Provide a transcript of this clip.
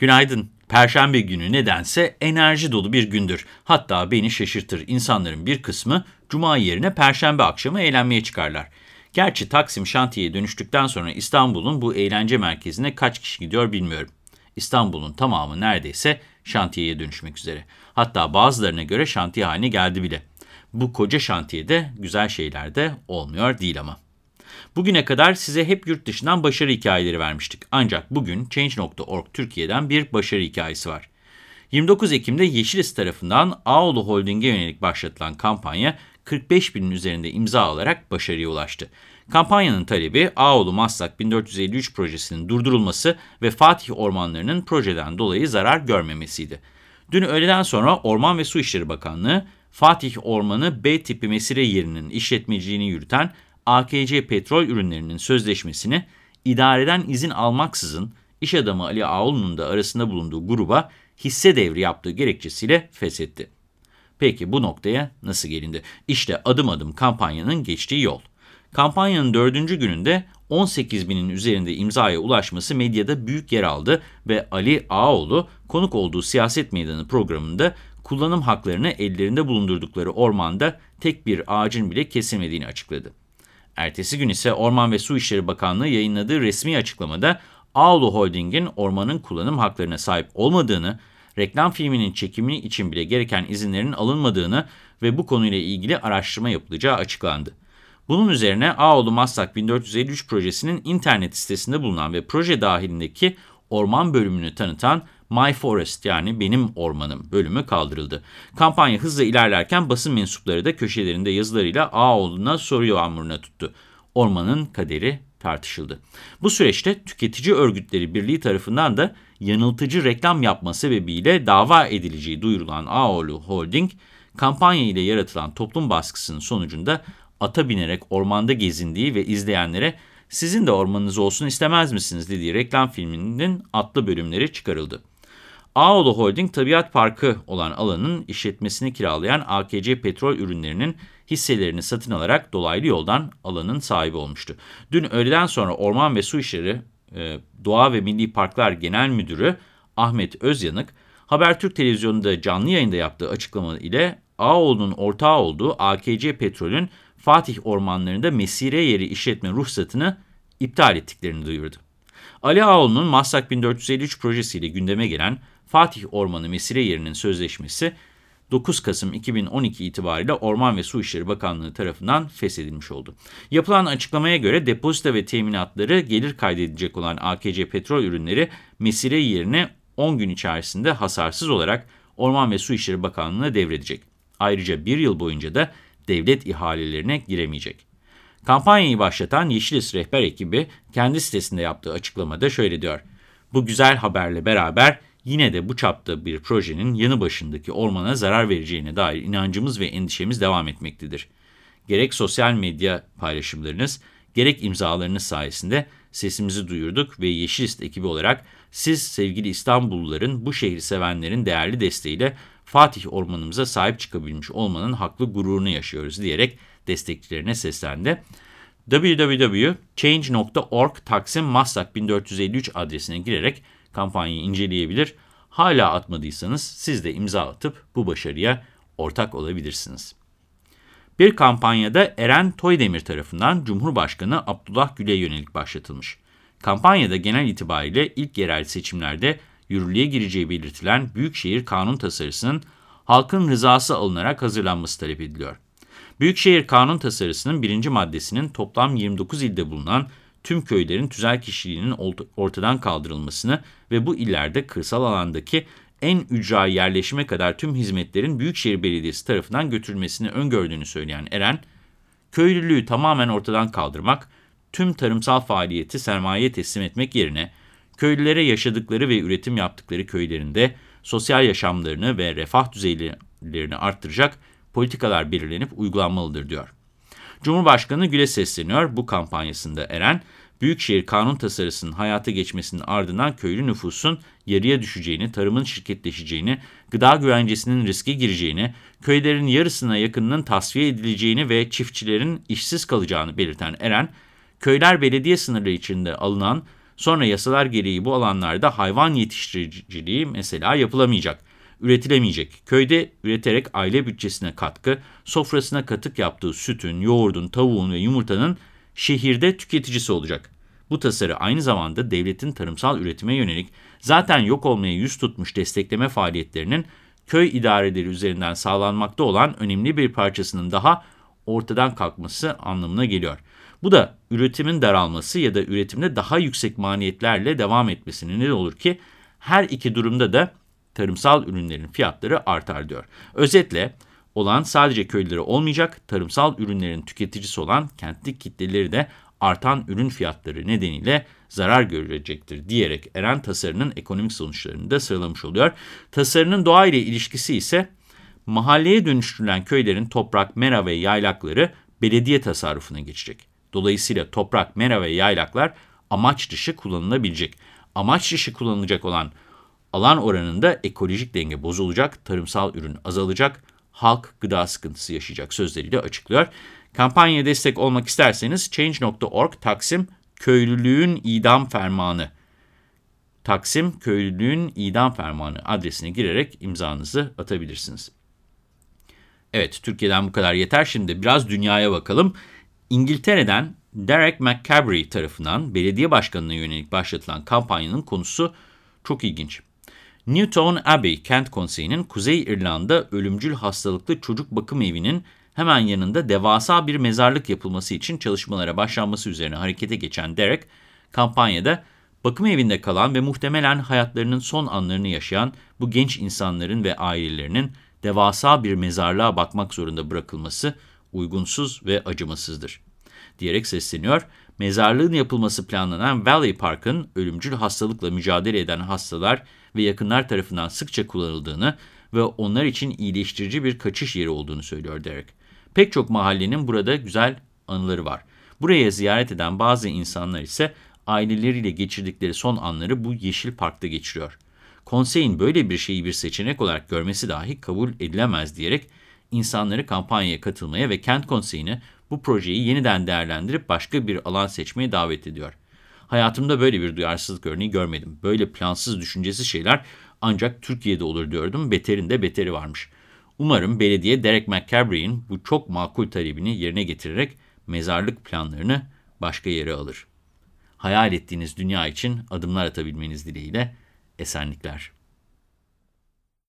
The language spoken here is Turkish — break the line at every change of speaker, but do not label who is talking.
Günaydın. Perşembe günü nedense enerji dolu bir gündür. Hatta beni şaşırtır. İnsanların bir kısmı cuma yerine perşembe akşamı eğlenmeye çıkarlar. Gerçi Taksim şantiyeye dönüştükten sonra İstanbul'un bu eğlence merkezine kaç kişi gidiyor bilmiyorum. İstanbul'un tamamı neredeyse şantiyeye dönüşmek üzere. Hatta bazılarına göre şantiye haline geldi bile. Bu koca şantiyede güzel şeyler de olmuyor değil ama. Bugüne kadar size hep yurt dışından başarı hikayeleri vermiştik. Ancak bugün Change.org Türkiye'den bir başarı hikayesi var. 29 Ekim'de Yeşilis tarafından Ağolu Holding'e yönelik başlatılan kampanya 45 binin üzerinde imza alarak başarıya ulaştı. Kampanyanın talebi Ağolu Maslak 1453 projesinin durdurulması ve Fatih ormanlarının projeden dolayı zarar görmemesiydi. Dün öğleden sonra Orman ve Su İşleri Bakanlığı, Fatih Ormanı B tipi mesire yerinin işletmeciliğini yürüten AKC petrol ürünlerinin sözleşmesini idareden izin almaksızın iş adamı Ali Ağol'un da arasında bulunduğu gruba hisse devri yaptığı gerekçesiyle feshetti. Peki bu noktaya nasıl gelindi? İşte adım adım kampanyanın geçtiği yol. Kampanyanın dördüncü gününde 18 binin üzerinde imzaya ulaşması medyada büyük yer aldı ve Ali Ağoğlu konuk olduğu siyaset meydanı programında kullanım haklarını ellerinde bulundurdukları ormanda tek bir ağacın bile kesilmediğini açıkladı. Ertesi gün ise Orman ve Su İşleri Bakanlığı yayınladığı resmi açıklamada Ağolu Holding'in ormanın kullanım haklarına sahip olmadığını, reklam filminin çekimi için bile gereken izinlerin alınmadığını ve bu konuyla ilgili araştırma yapılacağı açıklandı. Bunun üzerine Ağolu Maslak 1453 projesinin internet sitesinde bulunan ve proje dahilindeki orman bölümünü tanıtan My Forest yani Benim Ormanım bölümü kaldırıldı. Kampanya hızla ilerlerken basın mensupları da köşelerinde yazılarıyla Ağoğlu'na soru yağmuruna tuttu. Ormanın kaderi tartışıldı. Bu süreçte tüketici örgütleri birliği tarafından da yanıltıcı reklam yapma sebebiyle dava edileceği duyurulan Ağoğlu Holding, kampanya ile yaratılan toplum baskısının sonucunda ata binerek ormanda gezindiği ve izleyenlere sizin de ormanınız olsun istemez misiniz dediği reklam filminin atlı bölümleri çıkarıldı. Ağolu Holding Tabiat Parkı olan alanın işletmesini kiralayan AKC petrol ürünlerinin hisselerini satın alarak dolaylı yoldan alanın sahibi olmuştu. Dün öğleden sonra Orman ve Su İşleri e, Doğa ve Milli Parklar Genel Müdürü Ahmet Özyanık, Habertürk Televizyonu'nda canlı yayında yaptığı açıklama ile Ağoğlu'nun ortağı olduğu AKC Petrol'ün Fatih ormanlarında mesire yeri işletme ruhsatını iptal ettiklerini duyurdu. Ali Ağoğlu'nun Maslak 1453 projesiyle gündeme gelen Fatih Ormanı mesire yerinin sözleşmesi 9 Kasım 2012 itibariyle Orman ve Su İşleri Bakanlığı tarafından feshedilmiş oldu. Yapılan açıklamaya göre depozito ve teminatları gelir kaydedilecek olan AKC petrol ürünleri mesire yerine 10 gün içerisinde hasarsız olarak Orman ve Su İşleri Bakanlığı'na devredecek. Ayrıca bir yıl boyunca da devlet ihalelerine giremeyecek. Kampanyayı başlatan Yeşilis rehber ekibi kendi sitesinde yaptığı açıklamada şöyle diyor. Bu güzel haberle beraber yine de bu çapta bir projenin yanı başındaki ormana zarar vereceğine dair inancımız ve endişemiz devam etmektedir. Gerek sosyal medya paylaşımlarınız, gerek imzalarınız sayesinde sesimizi duyurduk ve Yeşilist ekibi olarak siz sevgili İstanbulluların, bu şehri sevenlerin değerli desteğiyle Fatih Ormanımıza sahip çıkabilmiş olmanın haklı gururunu yaşıyoruz diyerek destekçilerine seslendi. www.change.org Taksim Maslak 1453 adresine girerek kampanyayı inceleyebilir. Hala atmadıysanız siz de imza atıp bu başarıya ortak olabilirsiniz. Bir kampanyada Eren Toydemir tarafından Cumhurbaşkanı Abdullah Gül'e yönelik başlatılmış. Kampanyada genel itibariyle ilk yerel seçimlerde yürürlüğe gireceği belirtilen Büyükşehir Kanun Tasarısı'nın halkın rızası alınarak hazırlanması talep ediliyor. Büyükşehir Kanun Tasarısı'nın birinci maddesinin toplam 29 ilde bulunan tüm köylerin tüzel kişiliğinin ortadan kaldırılmasını ve bu illerde kırsal alandaki en ücra yerleşime kadar tüm hizmetlerin Büyükşehir Belediyesi tarafından götürülmesini öngördüğünü söyleyen Eren, köylülüğü tamamen ortadan kaldırmak, tüm tarımsal faaliyeti sermaye teslim etmek yerine köylülere yaşadıkları ve üretim yaptıkları köylerinde sosyal yaşamlarını ve refah düzeylerini arttıracak politikalar belirlenip uygulanmalıdır diyor. Cumhurbaşkanı Gül'e sesleniyor. Bu kampanyasında Eren, Büyükşehir kanun tasarısının hayata geçmesinin ardından köylü nüfusun yarıya düşeceğini, tarımın şirketleşeceğini, gıda güvencesinin riske gireceğini, köylerin yarısına yakınının tasfiye edileceğini ve çiftçilerin işsiz kalacağını belirten Eren, köyler belediye sınırları içinde alınan Sonra yasalar gereği bu alanlarda hayvan yetiştiriciliği mesela yapılamayacak, üretilemeyecek. Köyde üreterek aile bütçesine katkı, sofrasına katık yaptığı sütün, yoğurdun, tavuğun ve yumurtanın şehirde tüketicisi olacak. Bu tasarı aynı zamanda devletin tarımsal üretime yönelik zaten yok olmaya yüz tutmuş destekleme faaliyetlerinin köy idareleri üzerinden sağlanmakta olan önemli bir parçasının daha ortadan kalkması anlamına geliyor. Bu da üretimin daralması ya da üretimde daha yüksek maliyetlerle devam etmesine neden olur ki her iki durumda da tarımsal ürünlerin fiyatları artar diyor. Özetle olan sadece köylüleri olmayacak, tarımsal ürünlerin tüketicisi olan kentli kitleleri de artan ürün fiyatları nedeniyle zarar görecektir diyerek Eren tasarının ekonomik sonuçlarını da sıralamış oluyor. Tasarının doğa ile ilişkisi ise mahalleye dönüştürülen köylerin toprak, mera ve yaylakları belediye tasarrufuna geçecek. Dolayısıyla toprak, mera ve yaylaklar amaç dışı kullanılabilecek. Amaç dışı kullanılacak olan alan oranında ekolojik denge bozulacak, tarımsal ürün azalacak, halk gıda sıkıntısı yaşayacak sözleriyle açıklıyor. Kampanyaya destek olmak isterseniz Change.org Taksim Köylülüğün İdam Fermanı Taksim Köylülüğün İdam Fermanı adresine girerek imzanızı atabilirsiniz. Evet, Türkiye'den bu kadar yeter. Şimdi biraz dünyaya bakalım. İngiltere'den Derek McCabery tarafından belediye başkanına yönelik başlatılan kampanyanın konusu çok ilginç. Newton Abbey Kent Konseyi'nin Kuzey İrlanda ölümcül hastalıklı çocuk bakım evinin hemen yanında devasa bir mezarlık yapılması için çalışmalara başlanması üzerine harekete geçen Derek, kampanyada bakım evinde kalan ve muhtemelen hayatlarının son anlarını yaşayan bu genç insanların ve ailelerinin devasa bir mezarlığa bakmak zorunda bırakılması uygunsuz ve acımasızdır diyerek sesleniyor. Mezarlığın yapılması planlanan Valley Park'ın ölümcül hastalıkla mücadele eden hastalar ve yakınlar tarafından sıkça kullanıldığını ve onlar için iyileştirici bir kaçış yeri olduğunu söylüyor Derek. Pek çok mahallenin burada güzel anıları var. Buraya ziyaret eden bazı insanlar ise aileleriyle geçirdikleri son anları bu yeşil parkta geçiriyor. Konseyin böyle bir şeyi bir seçenek olarak görmesi dahi kabul edilemez diyerek insanları kampanyaya katılmaya ve kent konseyini bu projeyi yeniden değerlendirip başka bir alan seçmeye davet ediyor. Hayatımda böyle bir duyarsızlık örneği görmedim. Böyle plansız, düşüncesiz şeyler ancak Türkiye'de olur diyordum. Beterinde beteri varmış. Umarım belediye Derek McCabery'in bu çok makul talebini yerine getirerek mezarlık planlarını başka yere alır. Hayal ettiğiniz dünya için adımlar atabilmeniz dileğiyle esenlikler.